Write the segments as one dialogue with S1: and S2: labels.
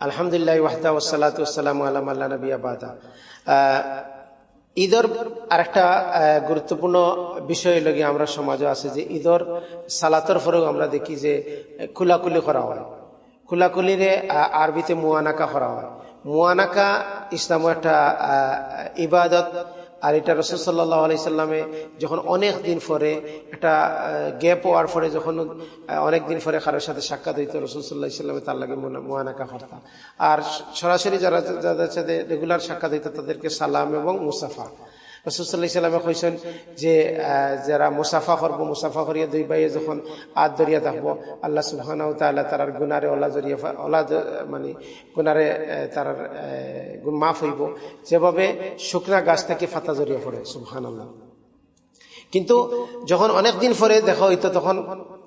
S1: আলহামদুলিল্লাহ ওয়াহদা ওসালাত ওসালাম আলাম আল্লাহ নবী আবাদা ঈদর আরেকটা গুরুত্বপূর্ণ বিষয় লগে আমরা সমাজে আছে যে ঈদর সালাতর ফরেও আমরা দেখি যে খোলাকুলি করা হয়। খোলাকুলিরে আরবিতে মুয়ানাকা করা হয়। মুয়ানাকা ইসলাম একটা ইবাদত। আর এটা রসুল সাল্লাহ আলাইসাল্লামে যখন অনেক দিন পরে, একটা গ্যাপ হওয়ার পরে যখন অনেক দিন পরে কারোর সাথে সাক্ষাৎ হইতো, রসুল সাল্লাহ ইসলামে তার লাগে মোয়ানাকা করতাম আর সরাসরি যারা যাদের সাথে রেগুলার সাক্ষাৎ হইতো, তাদেরকে সালাম এবং মুসাফা। রসুল্লাহ কইছেন যে যারা মুসাফা করব, মুসাফা করিয়া দুই ভাইয়ে যখন আত দরিয়া থাকব আল্লাহ সুবহান তাল্লাহ তার গুনারে ওলা জরিয়া ওলা মানে গুনারে তার মাফ হইব। যেভাবে শুকনা গাছ থেকে ফাতা জড়িয়ে পড়ে সুবহান আল্লাহ কিন্তু যখন অনেকদিন পরে দেখা হইতো তখন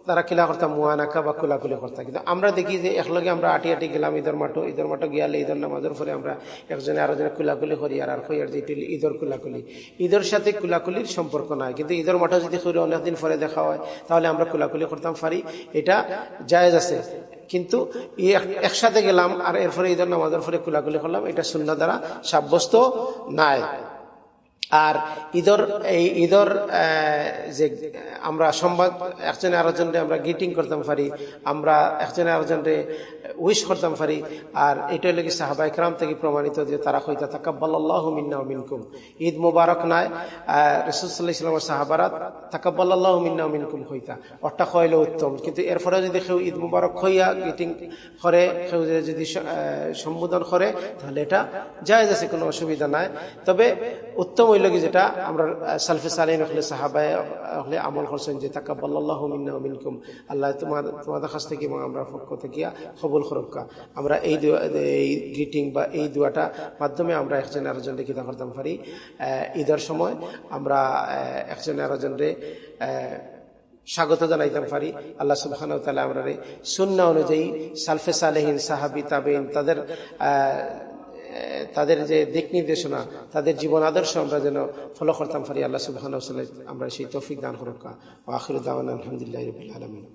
S1: তারা কিলা করতাম মুয়ানাকা বা কুলাকুলি করতাম কিন্তু আমরা দেখি যে একলগে আমরা আটি আটি গেলাম ঈদের মাঠো ঈদের মাঠো গিয়ালে ঈদের নামাজের পরে আমরা একজনে আরও জনে কুলাকুলি করি আর আর কইয়ার যে ঈদের কুলাকুলি। ঈদের সাথে কুলাকুলির সম্পর্ক নাই, কিন্তু ঈদের মাঠে যদি করি অনেকদিন পরে দেখা হয়, তাহলে আমরা কুলাকুলি করতাম পারি এটা জায়েজ আছে। কিন্তু একসাথে গেলাম আর এরপরে ঈদের নামাজের পরে কুলাকুলি করলাম, এটা শূন্য দ্বারা সাব্যস্ত নাই। আর ঈদর, এই ঈদর যে, আমরা সংবাদ, একজনে আরেকজনরে আমরা গিটিং করতাম পারি আমরা একজনে আরেকজনরে উইশ করতাম পারি আর এটাই লেগে সাহাবা ইকরাম থেকে প্রমাণিত যে তারা হইতা তাকাব্বাল্লাহ মিন্না মিনকুম। ঈদ মুবারক নাই রসুল্লাহ ইসলামের সাহাবারা তাকাব্বাল্লাহ মিন্না মিনকুম হইতা অর্থাৎ হইলে উত্তম, কিন্তু এরপরে যদি কেউ ঈদ মুবারক হইয়া গিটিং করে, কেউ যদি সম্বোধন করে, তাহলে এটা যায় আছে, কোনো অসুবিধা নাই। তবে উত্তম কি যেটা আমরা সালফে সালিন হলে সাহাবায় হলে আমল করছেন যে তাকাব্বাল্লাহ মিন্না মিনকুম। আল্লাহ তোমার, তোমাদের কাছ থেকে এবং আমরা পক্ষ থেকে কবুল খরক্কা আমরা এই এই গ্রিটিং বা এই দোয়াটা মাধ্যমে আমরা একজন আরেকজনকে কিতা করতাম পারি ঈদের সময় আমরা একজন আরেকজনরে স্বাগত জানাইতাম পারি। আল্লাহ সুবহান তালা আমরা সুন্না অনুযায়ী সালফে সালেহীন সাহাবি তাবেন তাদের তাদের যে দিক নির্দেশনা, তাদের জীবন আদর্শ আমরা যেন ফলো করতাম ফারি আল্লাহ সুবাহ আমরা সেই তৌফিক দান করুক। আখির দাওয়ান আলহামদুলিল্লাহ রবিল